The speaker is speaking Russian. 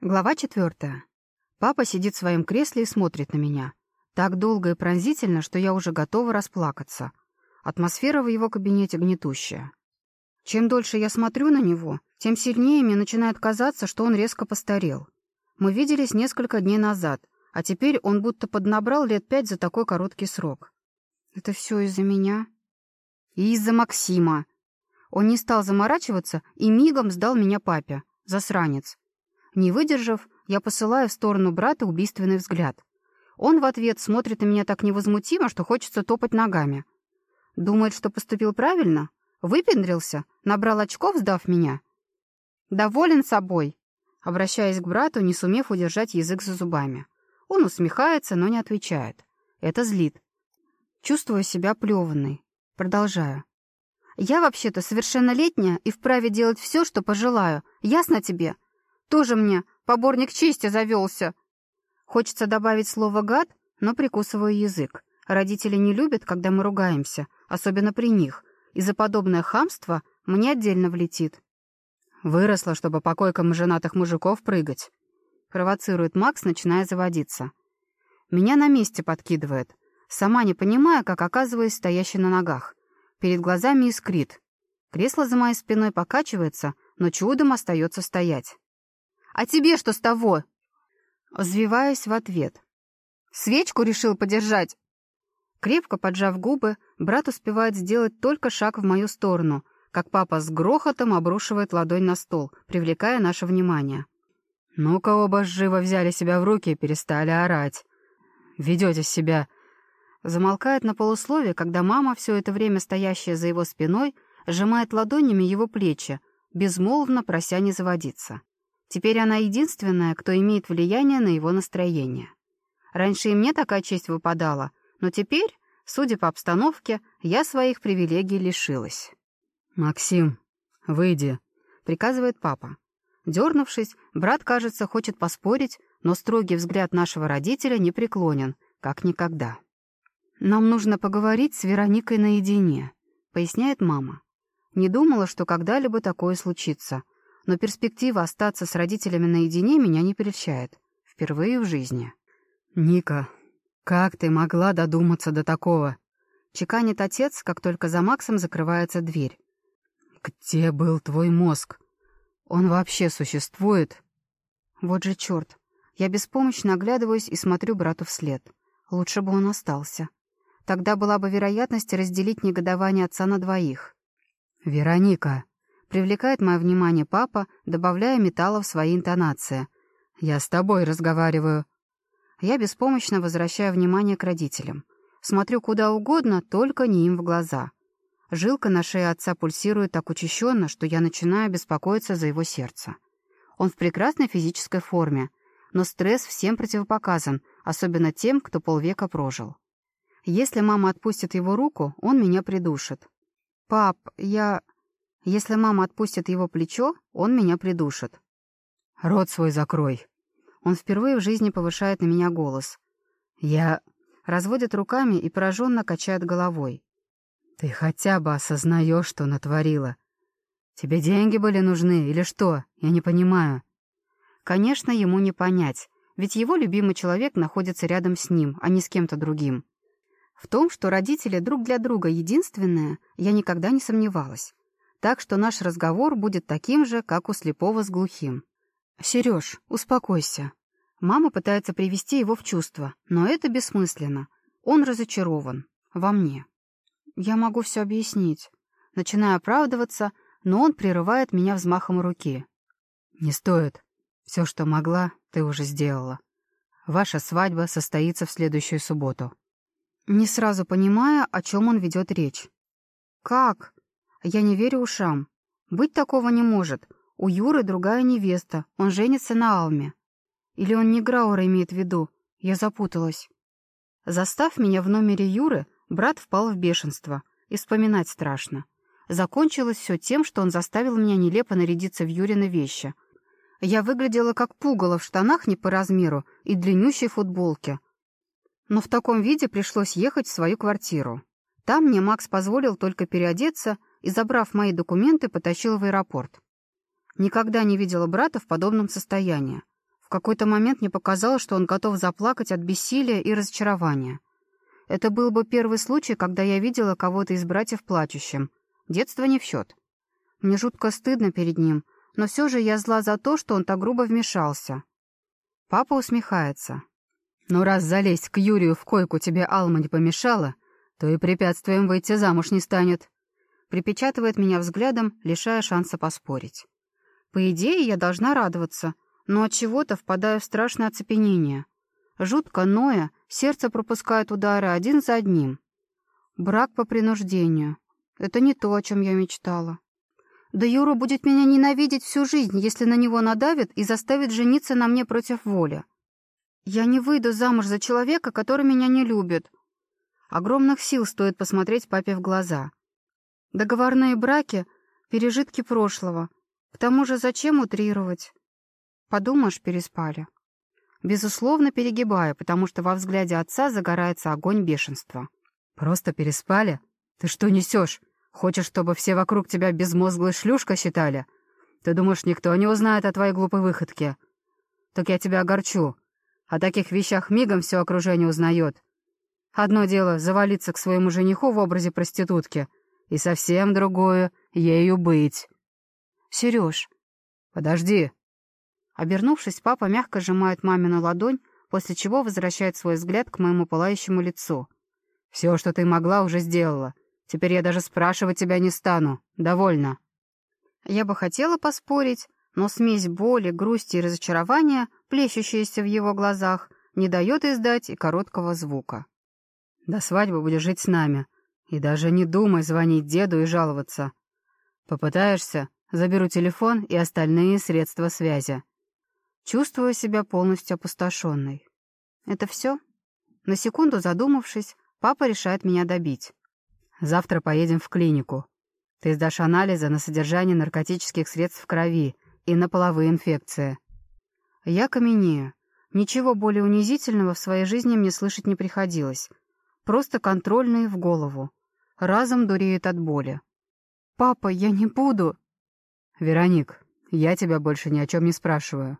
Глава четвертая. Папа сидит в своем кресле и смотрит на меня. Так долго и пронзительно, что я уже готова расплакаться. Атмосфера в его кабинете гнетущая. Чем дольше я смотрю на него, тем сильнее мне начинает казаться, что он резко постарел. Мы виделись несколько дней назад, а теперь он будто поднабрал лет пять за такой короткий срок. Это все из-за меня? И из-за Максима. Он не стал заморачиваться и мигом сдал меня папе. Засранец. Не выдержав, я посылаю в сторону брата убийственный взгляд. Он в ответ смотрит на меня так невозмутимо, что хочется топать ногами. Думает, что поступил правильно? Выпендрился? Набрал очков, сдав меня? Доволен собой? Обращаясь к брату, не сумев удержать язык за зубами. Он усмехается, но не отвечает. Это злит. Чувствую себя плеванной. Продолжаю. Я вообще-то совершеннолетняя и вправе делать все, что пожелаю. Ясно тебе? Тоже мне поборник чести завелся. Хочется добавить слово «гад», но прикусываю язык. Родители не любят, когда мы ругаемся, особенно при них. И за подобное хамство мне отдельно влетит. Выросла, чтобы по койкам женатых мужиков прыгать. Провоцирует Макс, начиная заводиться. Меня на месте подкидывает, сама не понимая, как оказываюсь стоящей на ногах. Перед глазами искрит. Кресло за моей спиной покачивается, но чудом остается стоять. «А тебе что с того?» Взвиваюсь в ответ. «Свечку решил подержать?» Крепко поджав губы, брат успевает сделать только шаг в мою сторону, как папа с грохотом обрушивает ладонь на стол, привлекая наше внимание. «Ну-ка оба живо взяли себя в руки и перестали орать. Ведете себя...» Замолкает на полусловие, когда мама, все это время стоящая за его спиной, сжимает ладонями его плечи, безмолвно прося не заводиться. Теперь она единственная, кто имеет влияние на его настроение. Раньше и мне такая честь выпадала, но теперь, судя по обстановке, я своих привилегий лишилась. «Максим, выйди», — приказывает папа. Дернувшись, брат, кажется, хочет поспорить, но строгий взгляд нашего родителя не преклонен, как никогда. «Нам нужно поговорить с Вероникой наедине», — поясняет мама. «Не думала, что когда-либо такое случится, но перспектива остаться с родителями наедине меня не прельщает. Впервые в жизни. «Ника, как ты могла додуматься до такого?» Чеканит отец, как только за Максом закрывается дверь. «Где был твой мозг? Он вообще существует?» Вот же черт. Я беспомощно оглядываюсь и смотрю брату вслед. Лучше бы он остался. Тогда была бы вероятность разделить негодование отца на двоих. «Вероника!» Привлекает мое внимание папа, добавляя металла в свои интонации. «Я с тобой разговариваю». Я беспомощно возвращаю внимание к родителям. Смотрю куда угодно, только не им в глаза. Жилка на шее отца пульсирует так учащенно, что я начинаю беспокоиться за его сердце. Он в прекрасной физической форме, но стресс всем противопоказан, особенно тем, кто полвека прожил. Если мама отпустит его руку, он меня придушит. «Пап, я...» Если мама отпустит его плечо, он меня придушит. «Рот свой закрой!» Он впервые в жизни повышает на меня голос. «Я...» Разводит руками и пораженно качает головой. «Ты хотя бы осознаешь, что натворила. Тебе деньги были нужны или что? Я не понимаю». Конечно, ему не понять, ведь его любимый человек находится рядом с ним, а не с кем-то другим. В том, что родители друг для друга единственное, я никогда не сомневалась так что наш разговор будет таким же, как у слепого с глухим. «Сереж, успокойся». Мама пытается привести его в чувство, но это бессмысленно. Он разочарован. Во мне. Я могу все объяснить. Начинаю оправдываться, но он прерывает меня взмахом руки. «Не стоит. Все, что могла, ты уже сделала. Ваша свадьба состоится в следующую субботу». Не сразу понимая, о чем он ведет речь. «Как?» Я не верю ушам. Быть такого не может. У Юры другая невеста, он женится на Алме. Или он не Граура имеет в виду? Я запуталась. Застав меня в номере Юры, брат впал в бешенство. И вспоминать страшно. Закончилось все тем, что он заставил меня нелепо нарядиться в Юрины вещи. Я выглядела как пугало в штанах не по размеру и длиннющей футболке. Но в таком виде пришлось ехать в свою квартиру. Там мне Макс позволил только переодеться и, забрав мои документы, потащил в аэропорт. Никогда не видела брата в подобном состоянии. В какой-то момент мне показалось, что он готов заплакать от бессилия и разочарования. Это был бы первый случай, когда я видела кого-то из братьев плачущим. Детство не в счет. Мне жутко стыдно перед ним, но все же я зла за то, что он так грубо вмешался. Папа усмехается. «Ну, раз залезть к Юрию в койку тебе Алма не помешала, то и препятствием выйти замуж не станет». Припечатывает меня взглядом, лишая шанса поспорить. По идее, я должна радоваться, но от чего-то впадаю в страшное оцепенение. Жутко ноя, сердце пропускает удары один за одним. Брак по принуждению. Это не то, о чем я мечтала. Да Юра будет меня ненавидеть всю жизнь, если на него надавит и заставит жениться на мне против воли. Я не выйду замуж за человека, который меня не любит. Огромных сил стоит посмотреть папе в глаза. Договорные браки — пережитки прошлого. К тому же зачем утрировать? Подумаешь, переспали. Безусловно, перегибаю, потому что во взгляде отца загорается огонь бешенства. «Просто переспали? Ты что несешь? Хочешь, чтобы все вокруг тебя безмозглой шлюшка считали? Ты думаешь, никто не узнает о твоей глупой выходке? Так я тебя огорчу. О таких вещах мигом все окружение узнает. Одно дело — завалиться к своему жениху в образе проститутки, и совсем другое — ею быть. Сереж, подожди. Обернувшись, папа мягко сжимает мамину ладонь, после чего возвращает свой взгляд к моему пылающему лицу. «Все, что ты могла, уже сделала. Теперь я даже спрашивать тебя не стану. Довольно». Я бы хотела поспорить, но смесь боли, грусти и разочарования, плещущаяся в его глазах, не дает издать и короткого звука. «До свадьбы будешь жить с нами. И даже не думай звонить деду и жаловаться. Попытаешься, заберу телефон и остальные средства связи. Чувствую себя полностью опустошенной. Это все? На секунду задумавшись, папа решает меня добить. Завтра поедем в клинику. Ты сдашь анализы на содержание наркотических средств в крови и на половые инфекции. Я каменею. Ничего более унизительного в своей жизни мне слышать не приходилось. Просто контрольные в голову. Разом дуреет от боли. «Папа, я не буду!» «Вероник, я тебя больше ни о чем не спрашиваю.